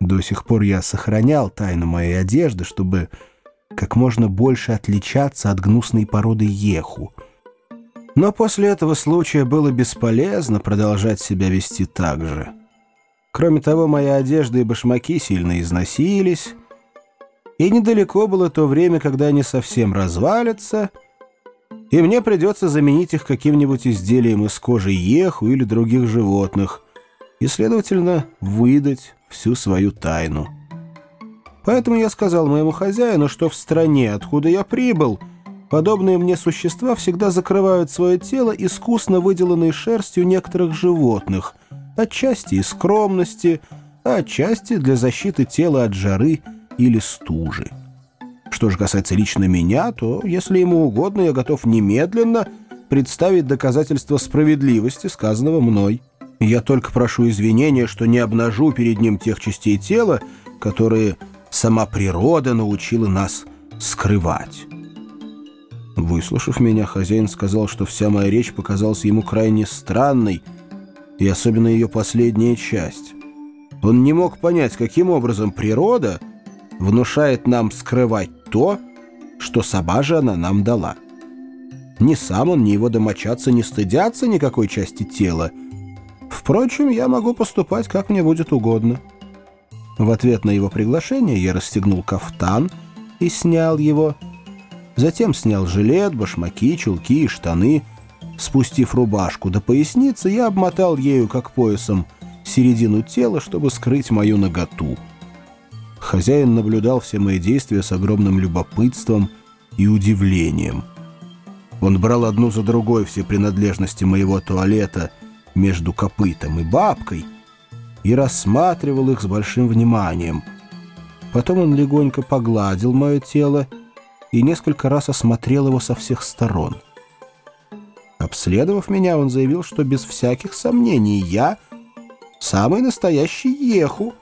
До сих пор я сохранял тайну моей одежды, чтобы как можно больше отличаться от гнусной породы еху. Но после этого случая было бесполезно продолжать себя вести так же. Кроме того, моя одежда и башмаки сильно износились, и недалеко было то время, когда они совсем развалятся, и мне придется заменить их каким-нибудь изделием из кожи еху или других животных, и, следовательно, выдать всю свою тайну. Поэтому я сказал моему хозяину, что в стране, откуда я прибыл, подобные мне существа всегда закрывают свое тело искусно выделанной шерстью некоторых животных, отчасти из скромности, а отчасти для защиты тела от жары или стужи. Что же касается лично меня, то, если ему угодно, я готов немедленно представить доказательства справедливости сказанного мной. Я только прошу извинения, что не обнажу перед ним тех частей тела, которые сама природа научила нас скрывать. Выслушав меня, хозяин сказал, что вся моя речь показалась ему крайне странной, и особенно ее последняя часть. Он не мог понять, каким образом природа внушает нам скрывать то, что сама же она нам дала. Ни сам он, ни его домочадцы не стыдятся никакой части тела. Впрочем, я могу поступать, как мне будет угодно. В ответ на его приглашение я расстегнул кафтан и снял его. Затем снял жилет, башмаки, чулки и штаны. Спустив рубашку до поясницы, я обмотал ею, как поясом, середину тела, чтобы скрыть мою наготу. Хозяин наблюдал все мои действия с огромным любопытством и удивлением. Он брал одну за другой все принадлежности моего туалета между копытом и бабкой — и рассматривал их с большим вниманием. Потом он легонько погладил мое тело и несколько раз осмотрел его со всех сторон. Обследовав меня, он заявил, что без всяких сомнений я самый настоящий еху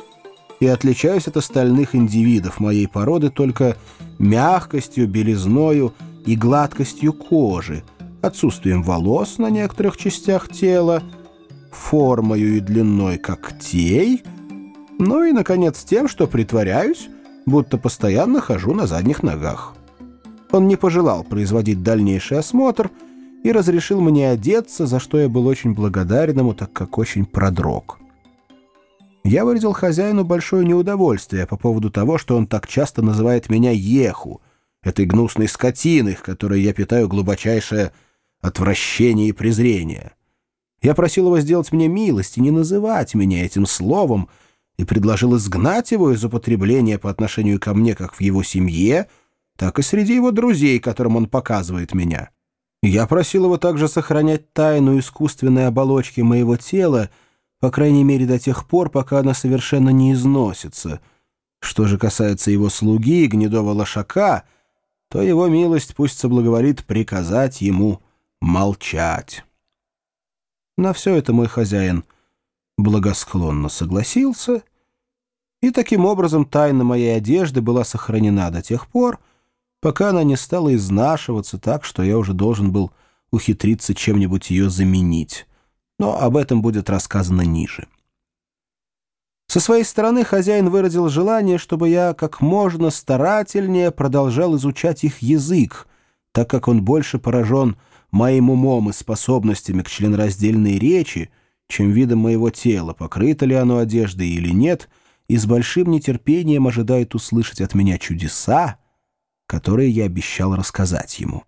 и отличаюсь от остальных индивидов моей породы только мягкостью, белизною и гладкостью кожи, отсутствием волос на некоторых частях тела, формою и длиной когтей, ну и, наконец, тем, что притворяюсь, будто постоянно хожу на задних ногах. Он не пожелал производить дальнейший осмотр и разрешил мне одеться, за что я был очень благодарен ему, так как очень продрог. Я выразил хозяину большое неудовольствие по поводу того, что он так часто называет меня Еху, этой гнусной скотиной, к которой я питаю глубочайшее отвращение и презрение. Я просил его сделать мне милость и не называть меня этим словом, и предложил изгнать его из употребления по отношению ко мне как в его семье, так и среди его друзей, которым он показывает меня. Я просил его также сохранять тайну искусственной оболочки моего тела, по крайней мере до тех пор, пока она совершенно не износится. Что же касается его слуги, гнедого лошака, то его милость пусть соблаговорит приказать ему молчать». На все это мой хозяин благосклонно согласился, и таким образом тайна моей одежды была сохранена до тех пор, пока она не стала изнашиваться так, что я уже должен был ухитриться чем-нибудь ее заменить. Но об этом будет рассказано ниже. Со своей стороны хозяин выразил желание, чтобы я как можно старательнее продолжал изучать их язык, так как он больше поражен моим умом и способностями к членораздельной речи, чем видом моего тела, покрыто ли оно одеждой или нет, и с большим нетерпением ожидает услышать от меня чудеса, которые я обещал рассказать ему.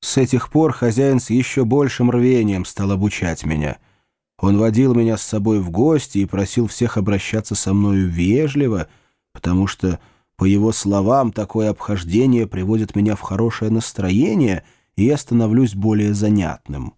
С этих пор хозяин с еще большим рвением стал обучать меня. Он водил меня с собой в гости и просил всех обращаться со мною вежливо, потому что, по его словам, такое обхождение приводит меня в хорошее настроение — и я становлюсь более занятным.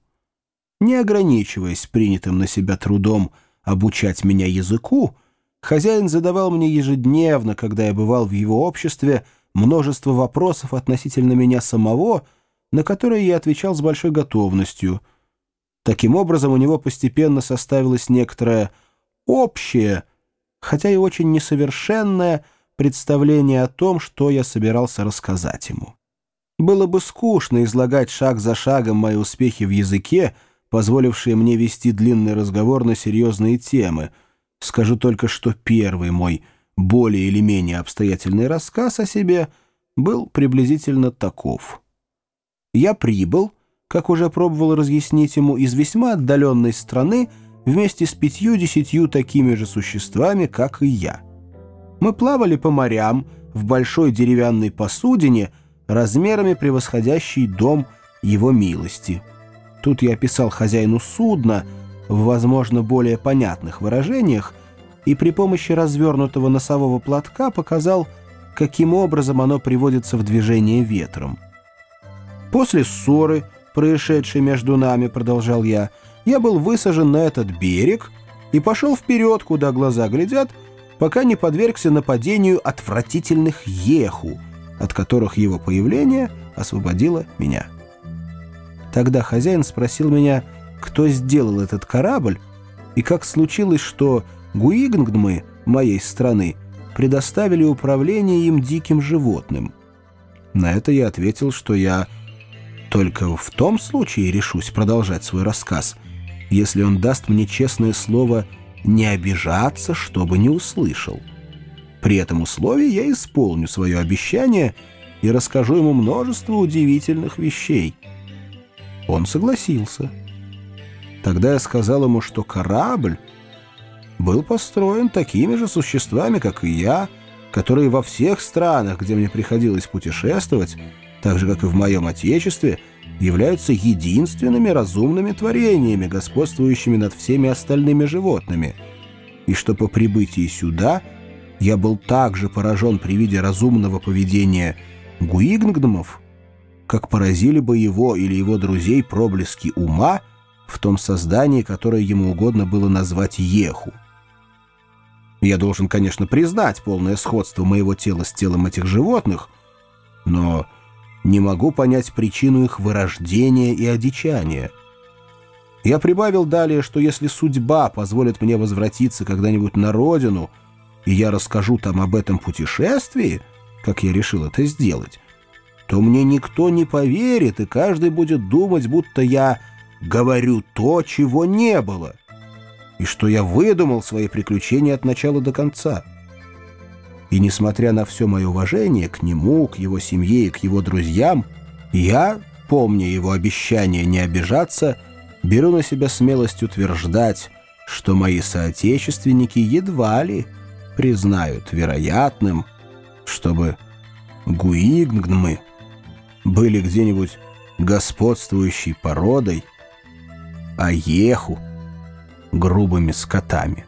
Не ограничиваясь принятым на себя трудом обучать меня языку, хозяин задавал мне ежедневно, когда я бывал в его обществе, множество вопросов относительно меня самого, на которые я отвечал с большой готовностью. Таким образом, у него постепенно составилось некоторое общее, хотя и очень несовершенное, представление о том, что я собирался рассказать ему. Было бы скучно излагать шаг за шагом мои успехи в языке, позволившие мне вести длинный разговор на серьезные темы, Скажу только, что первый мой более или менее обстоятельный рассказ о себе был приблизительно таков. Я прибыл, как уже пробовал разъяснить ему, из весьма отдаленной страны вместе с пятью-десятью такими же существами, как и я. Мы плавали по морям в большой деревянной посудине, размерами превосходящей дом его милости. Тут я описал хозяину судна в, возможно, более понятных выражениях и при помощи развернутого носового платка показал, каким образом оно приводится в движение ветром. После ссоры, происшедшей между нами, продолжал я, я был высажен на этот берег и пошел вперед, куда глаза глядят, пока не подвергся нападению отвратительных еху, от которых его появление освободило меня. Тогда хозяин спросил меня, кто сделал этот корабль, и как случилось, что Гуигнгдмы моей страны предоставили управление им диким животным. На это я ответил, что я только в том случае решусь продолжать свой рассказ, если он даст мне честное слово не обижаться, чтобы не услышал. При этом условии я исполню свое обещание и расскажу ему множество удивительных вещей. Он согласился. Тогда я сказал ему, что корабль был построен такими же существами, как и я, которые во всех странах, где мне приходилось путешествовать, так же, как и в моем Отечестве, являются единственными разумными творениями, господствующими над всеми остальными животными, и что по прибытии сюда я был также поражен при виде разумного поведения Гуигнгдомов, как поразили бы его или его друзей проблески ума в том создании, которое ему угодно было назвать Еху. Я должен, конечно, признать полное сходство моего тела с телом этих животных, но не могу понять причину их вырождения и одичания. Я прибавил далее, что если судьба позволит мне возвратиться когда-нибудь на родину, и я расскажу там об этом путешествии, как я решил это сделать, то мне никто не поверит, и каждый будет думать, будто я говорю то, чего не было и что я выдумал свои приключения от начала до конца. И несмотря на все мое уважение к нему, к его семье и к его друзьям, я, помня его обещание не обижаться, беру на себя смелость утверждать, что мои соотечественники едва ли признают вероятным, чтобы гуигнгмы были где-нибудь господствующей породой, а еху — грубыми скотами.